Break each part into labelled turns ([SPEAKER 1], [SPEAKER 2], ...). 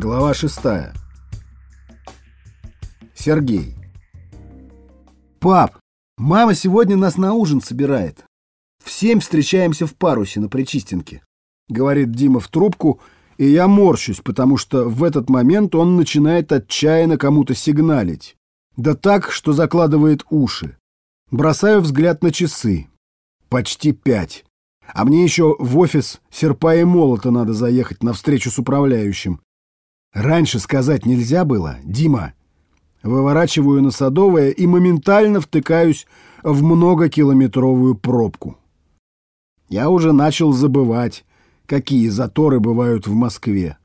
[SPEAKER 1] Глава шестая. Сергей. «Пап, мама сегодня нас на ужин собирает. В семь встречаемся в парусе на Причистенке», — говорит Дима в трубку, и я морщусь, потому что в этот момент он начинает отчаянно кому-то сигналить. Да так, что закладывает уши. Бросаю взгляд на часы. Почти пять. А мне еще в офис серпа и молота надо заехать на встречу с управляющим. Раньше сказать нельзя было, Дима. Выворачиваю на Садовое и моментально втыкаюсь в многокилометровую пробку. Я уже начал забывать, какие заторы бывают в Москве.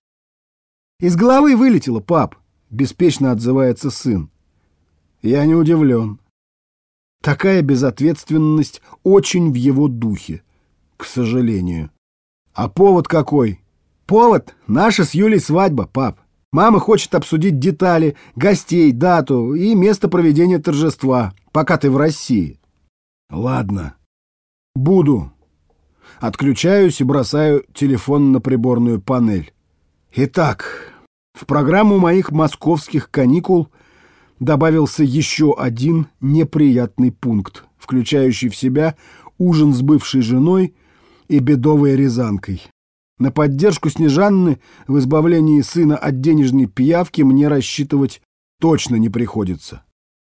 [SPEAKER 1] «Из головы вылетело, пап!» — беспечно отзывается сын. Я не удивлен. Такая безответственность очень в его духе, к сожалению. А повод какой? Повод — наша с Юлей свадьба, пап. Мама хочет обсудить детали, гостей, дату и место проведения торжества, пока ты в России. Ладно. Буду. Отключаюсь и бросаю телефон на приборную панель. Итак, в программу моих московских каникул добавился еще один неприятный пункт, включающий в себя ужин с бывшей женой и бедовой рязанкой. На поддержку Снежанны в избавлении сына от денежной пиявки мне рассчитывать точно не приходится.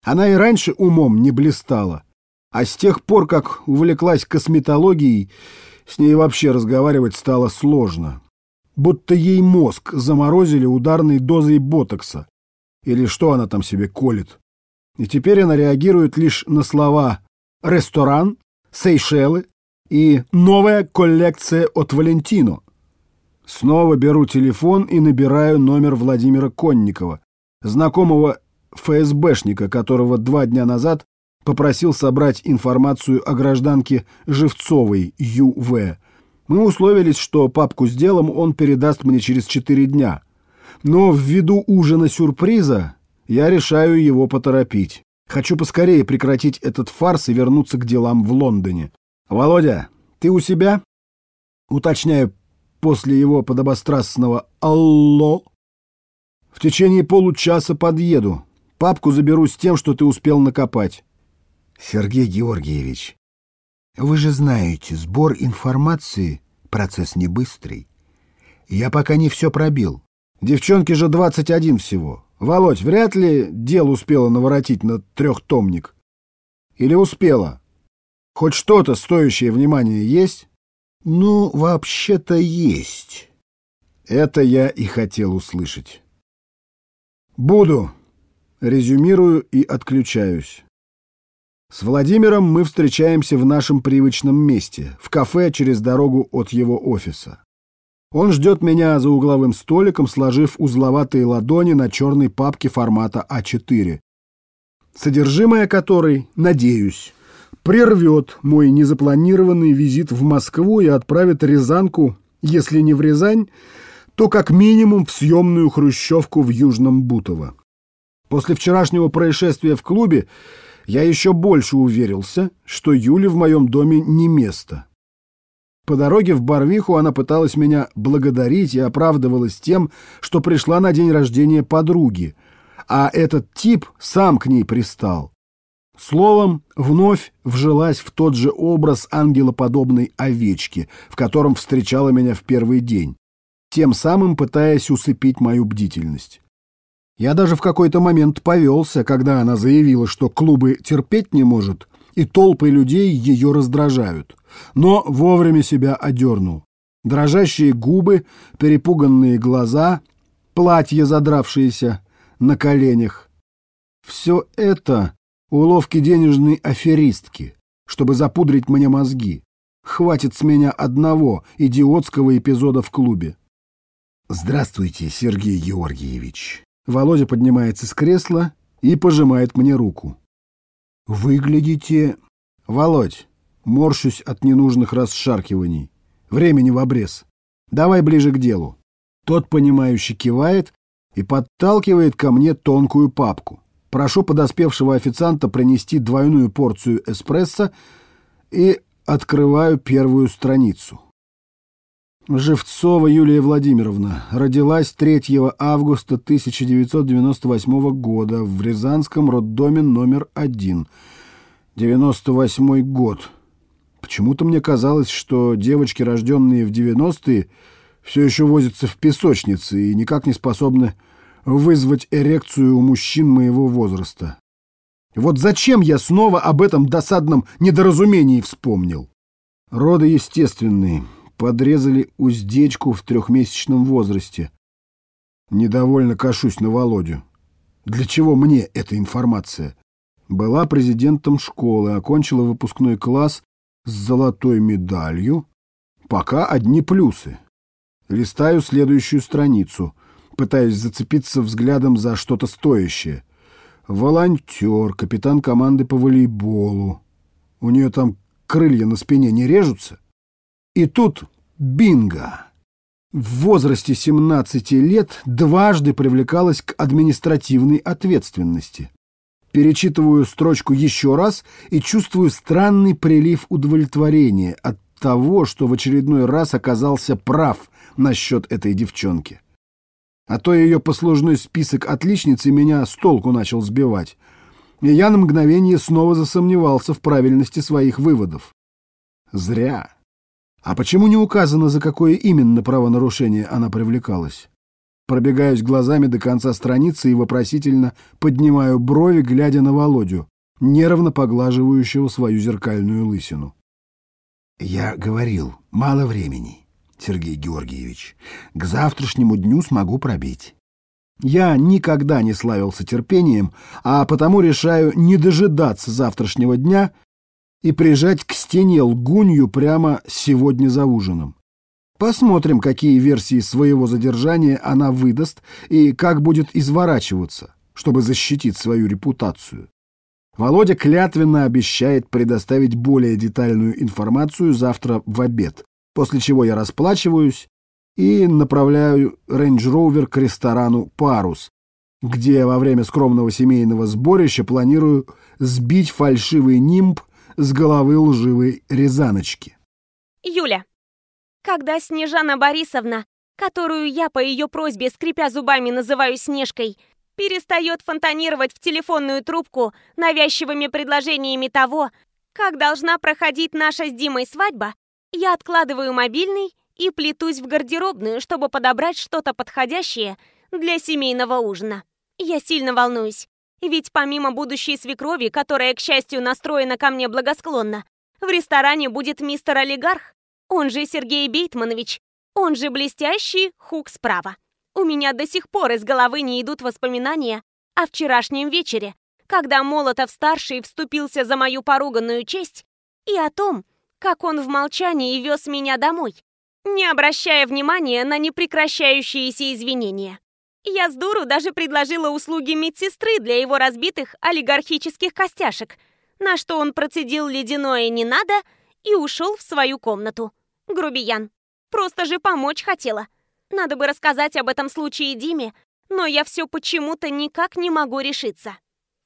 [SPEAKER 1] Она и раньше умом не блистала, а с тех пор, как увлеклась косметологией, с ней вообще разговаривать стало сложно. Будто ей мозг заморозили ударной дозой ботокса. Или что она там себе колет. И теперь она реагирует лишь на слова «ресторан», «Сейшелы» и «новая коллекция от Валентино». Снова беру телефон и набираю номер Владимира Конникова, знакомого ФСБшника, которого два дня назад попросил собрать информацию о гражданке Живцовой Ю.В. Мы условились, что папку с делом он передаст мне через четыре дня. Но ввиду ужина сюрприза я решаю его поторопить. Хочу поскорее прекратить этот фарс и вернуться к делам в Лондоне. «Володя, ты у себя?» Уточняю после его подобострастного «Алло». В течение получаса подъеду. Папку заберу с тем, что ты успел накопать.
[SPEAKER 2] Сергей Георгиевич, вы же знаете, сбор информации — процесс не быстрый. Я пока не все пробил.
[SPEAKER 1] Девчонке же 21 всего. Володь, вряд ли дел успела наворотить на трехтомник. Или успела? Хоть что-то стоящее внимания есть?
[SPEAKER 2] Ну, вообще-то есть.
[SPEAKER 1] Это я и хотел услышать. Буду. Резюмирую и отключаюсь. С Владимиром мы встречаемся в нашем привычном месте, в кафе через дорогу от его офиса. Он ждет меня за угловым столиком, сложив узловатые ладони на черной папке формата А4, содержимое которой, надеюсь, прервет мой незапланированный визит в Москву и отправит Рязанку, если не в Рязань, то как минимум в съемную хрущевку в Южном Бутово. После вчерашнего происшествия в клубе я еще больше уверился, что Юле в моем доме не место. По дороге в Барвиху она пыталась меня благодарить и оправдывалась тем, что пришла на день рождения подруги, а этот тип сам к ней пристал. Словом, вновь вжилась в тот же образ ангелоподобной овечки, в котором встречала меня в первый день, тем самым пытаясь усыпить мою бдительность. Я даже в какой-то момент повелся, когда она заявила, что клубы терпеть не может, и толпы людей ее раздражают но вовремя себя одернул. Дрожащие губы, перепуганные глаза, платье задравшееся на коленях. Все это уловки денежной аферистки, чтобы запудрить мне мозги. Хватит с меня одного идиотского эпизода в клубе.
[SPEAKER 2] «Здравствуйте, Сергей Георгиевич».
[SPEAKER 1] Володя поднимается с кресла и пожимает мне руку.
[SPEAKER 2] «Выглядите...»
[SPEAKER 1] «Володь, Морщусь от ненужных расшаркиваний. Времени в обрез. Давай ближе к делу. Тот, понимающе кивает и подталкивает ко мне тонкую папку. Прошу подоспевшего официанта принести двойную порцию эспрессо и открываю первую страницу. Живцова Юлия Владимировна родилась 3 августа 1998 года в Рязанском роддоме номер один. 98 год. Почему-то мне казалось, что девочки, рожденные в 90-е, все еще возятся в песочнице и никак не способны вызвать эрекцию у мужчин моего возраста. Вот зачем я снова об этом досадном недоразумении вспомнил? Роды естественные подрезали уздечку в трехмесячном возрасте. Недовольно кашусь на Володю. Для чего мне эта информация? Была президентом школы, окончила выпускной класс с золотой медалью. Пока одни плюсы. Листаю следующую страницу, пытаясь зацепиться взглядом за что-то стоящее. Волонтер, капитан команды по волейболу. У нее там крылья на спине не режутся? И тут бинго! В возрасте 17 лет дважды привлекалась к административной ответственности. Перечитываю строчку еще раз и чувствую странный прилив удовлетворения от того, что в очередной раз оказался прав насчет этой девчонки. А то ее послужной список отличницы меня с толку начал сбивать, и я на мгновение снова засомневался в правильности своих выводов. Зря. А почему не указано, за какое именно правонарушение она привлекалась? Пробегаюсь глазами до конца страницы и вопросительно поднимаю брови, глядя на Володю, нервно поглаживающего свою зеркальную лысину.
[SPEAKER 2] «Я говорил, мало времени, Сергей Георгиевич. К завтрашнему дню смогу пробить».
[SPEAKER 1] Я никогда не славился терпением, а потому решаю не дожидаться завтрашнего дня и прижать к стене лгунью прямо сегодня за ужином. Посмотрим, какие версии своего задержания она выдаст и как будет изворачиваться, чтобы защитить свою репутацию. Володя клятвенно обещает предоставить более детальную информацию завтра в обед, после чего я расплачиваюсь и направляю Range Rover к ресторану «Парус», где во время скромного семейного сборища планирую сбить фальшивый нимб с головы лживой Рязаночки.
[SPEAKER 3] Юля, когда Снежана Борисовна, которую я по ее просьбе, скрипя зубами, называю Снежкой, перестает фонтанировать в телефонную трубку навязчивыми предложениями того, как должна проходить наша с Димой свадьба, я откладываю мобильный и плетусь в гардеробную, чтобы подобрать что-то подходящее для семейного ужина. Я сильно волнуюсь, ведь помимо будущей свекрови, которая, к счастью, настроена ко мне благосклонно, в ресторане будет мистер Олигарх, он же Сергей Бейтманович, он же блестящий хук справа. У меня до сих пор из головы не идут воспоминания о вчерашнем вечере, когда Молотов-старший вступился за мою поруганную честь, и о том, как он в молчании вез меня домой, не обращая внимания на непрекращающиеся извинения. Я с дуру даже предложила услуги медсестры для его разбитых олигархических костяшек, на что он процедил ледяное «не надо» и ушел в свою комнату. Грубиян. Просто же помочь хотела. Надо бы рассказать об этом случае Диме, но я все почему-то никак не могу решиться.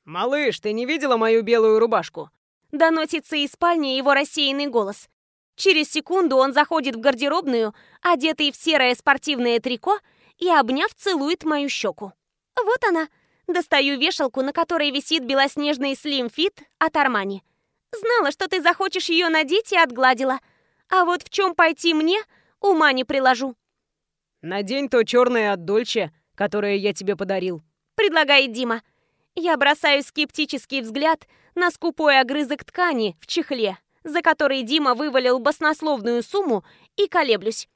[SPEAKER 4] «Малыш, ты не видела мою белую рубашку?»
[SPEAKER 3] Доносится из спальни его рассеянный голос. Через секунду он заходит в гардеробную, одетый в серое спортивное трико, и, обняв, целует мою щеку. Вот она. Достаю вешалку, на которой висит белоснежный слим-фит от Армани. Знала, что ты захочешь ее надеть и отгладила. А вот в чем пойти мне, ума не приложу.
[SPEAKER 4] Надень то черное от Дольче, которое я тебе подарил.
[SPEAKER 3] Предлагает Дима. Я бросаю скептический взгляд на скупой огрызок ткани в чехле, за который Дима вывалил баснословную сумму, и колеблюсь.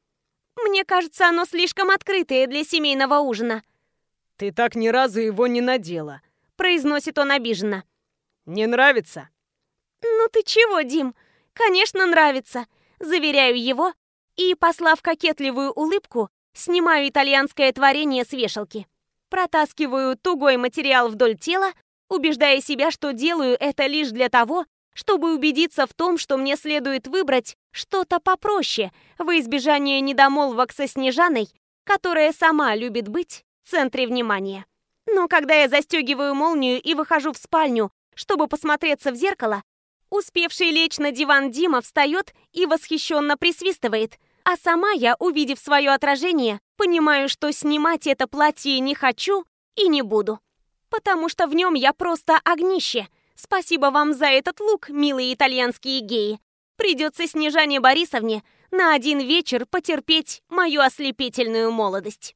[SPEAKER 3] Мне кажется, оно слишком открытое для семейного ужина.
[SPEAKER 4] «Ты так ни разу его не надела», —
[SPEAKER 3] произносит он обиженно.
[SPEAKER 4] «Не нравится?»
[SPEAKER 3] «Ну ты чего, Дим? Конечно, нравится», — заверяю его и, послав кокетливую улыбку, снимаю итальянское творение с вешалки. Протаскиваю тугой материал вдоль тела, убеждая себя, что делаю это лишь для того, чтобы убедиться в том, что мне следует выбрать что-то попроще, во избежание недомолвок со Снежаной, которая сама любит быть в центре внимания. Но когда я застегиваю молнию и выхожу в спальню, чтобы посмотреться в зеркало, успевший лечь на диван Дима встает и восхищенно присвистывает. А сама я, увидев свое отражение, понимаю, что снимать это платье не хочу и не буду. Потому что в нем я просто огнище. Спасибо вам за этот лук, милые итальянские геи. Придется Снежане Борисовне на один вечер потерпеть мою ослепительную молодость.